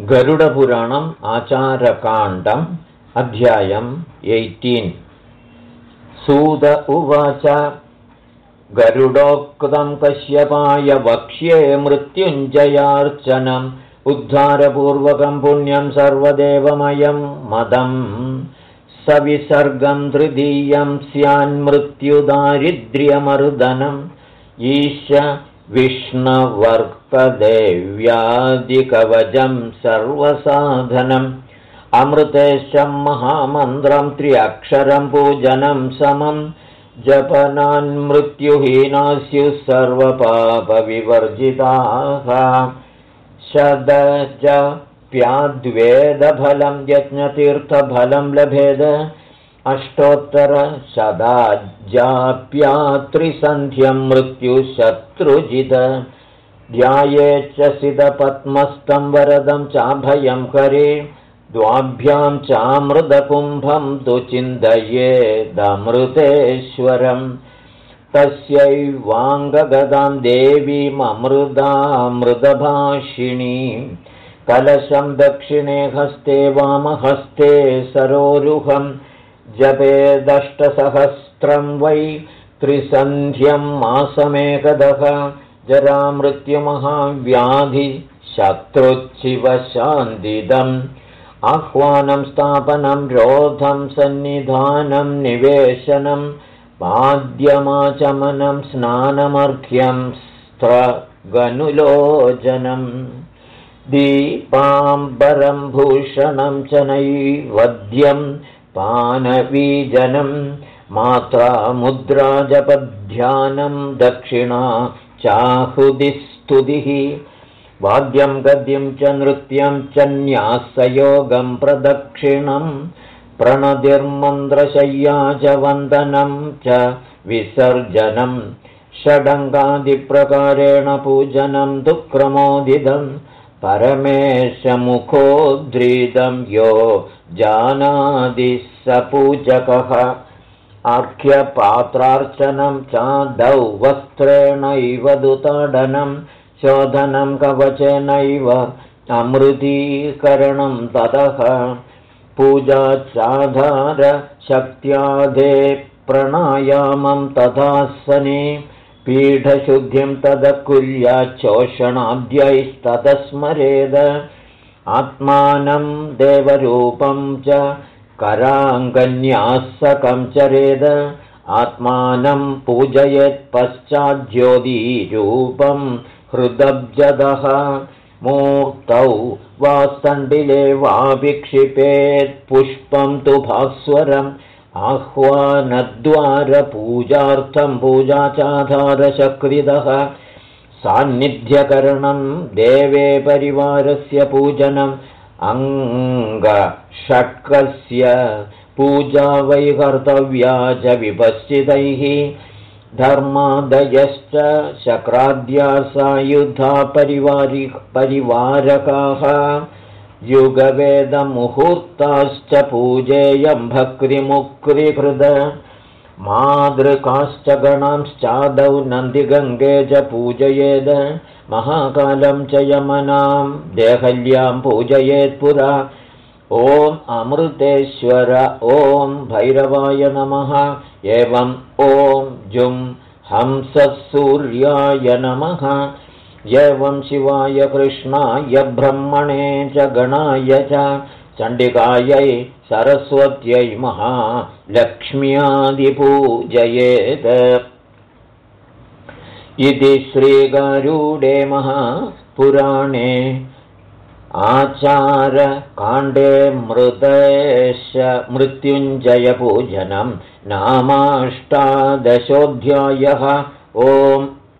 गरुडपुराणम् आचारकाण्डम् अध्यायम् एय्टीन्। सूद उवाच गरुडोक्तं कश्यपाय वक्ष्ये मृत्युञ्जयार्चनम् उद्धारपूर्वकं पुण्यं सर्वदेवमयं मदम्। सविसर्गं तृतीयं स्यान्मृत्युदारिद्र्यमर्दनम् ईश विष्णवर्कदेव्यादिकवचं सर्वसाधनम् अमृतेशं महामन्त्रं त्र्यक्षरं पूजनं समं जपनान्मृत्युहीनास्युः सर्वपापविवर्जिताः। शदज प्याद्वेदफलं यज्ञतीर्थफलं लभेद अष्टोत्तरशदाज्याप्यात्रिसन्ध्यं मृत्युशत्रुजिद। ध्याये च सिदपद्मस्तं वरदं चाभयं करे द्वाभ्यां चामृतकुम्भं तु चिन्तयेदमृतेश्वरम् तस्यैवाङ्गगदां देवीममृदामृतभाषिणीं। कलशं दक्षिणे हस्ते वामहस्ते सरोरुहम् जपेदष्टसहस्रं वै त्रिसन्ध्यं मासमेकदः जरामृत्युमहाव्याधिशत्रुच्छिवशान्दिदम् आह्वानं स्थापनं रोधं सन्निधानं निवेशनं पाद्यमाचमनं स्नानमर्घ्यं स्त्रगनुलोचनम् दीपाम्बरं भूषणं च नैवद्यम् पानवीजनं मात्रा मुद्राजपध्यानं दक्षिणा चाहुदिस्तुतिः वाद्यं गद्यं च नृत्यं च न्यासयोगं प्रदक्षिणं प्रणतिर्मन्द्रशय्या च वन्दनं च विसर्जनं षडङ्गादिप्रकारेण पूजनं दुःक्रमोदितं परमेशमुखोद्रीतं यो जानादि स पूजकः आर्घ्यपात्रार्चनं चादौ वस्त्रेणैव दुताडनं शोधनं कवचेनैव अमृतीकरणं ततः। पूजाचाधारशक्त्याधे प्राणायामं तथासने पीठशुद्धिं तदकुर्याच्चोषणाद्यैस्ततः स्मरेद आत्मानं देवरूपं च कराङ्गन्यासकं चरेद आत्मानं पूजयेत्पश्चाद्योदीरूपं हृदब्जदः। मूर्तौ वा सण्डिले वा विक्षिपेत्पुष्पं तु भास्वरम् आह्वानद्वारपूजार्थं पूजाचाधारशकृदः सान्निध्यकरणं देवे परिवारस्य पूजनम् अङ्गषट्कस्य पूजा वै कर्तव्या च विपश्चितैः धर्मादयश्च शक्राद्या सायुधा परिवारि परिवारकाः युगवेदमुहूर्ताश्च पूजेयं भक्तिमुक्तिहृद मातृकाश्च गणांश्चादौ नन्दिगङ्गे च पूजयेद। महाकालं च यमनां देहल्यां पूजयेत्पुरा ॐ अमृतेश्वर ॐ भैरवाय नमः। एवम् ॐ जुं हंससूर्याय नमः एवं शिवाय कृष्णाय ब्रह्मणे च गणाय च चण्डिकायै सरस्वत्यै महालक्ष्म्यादिपूजयेत्। इति श्रीगारूडे महापुराणे आचारकाण्डे मृतेश मृत्युञ्जयपूजनं नामाष्टादशोऽध्यायः। ओम्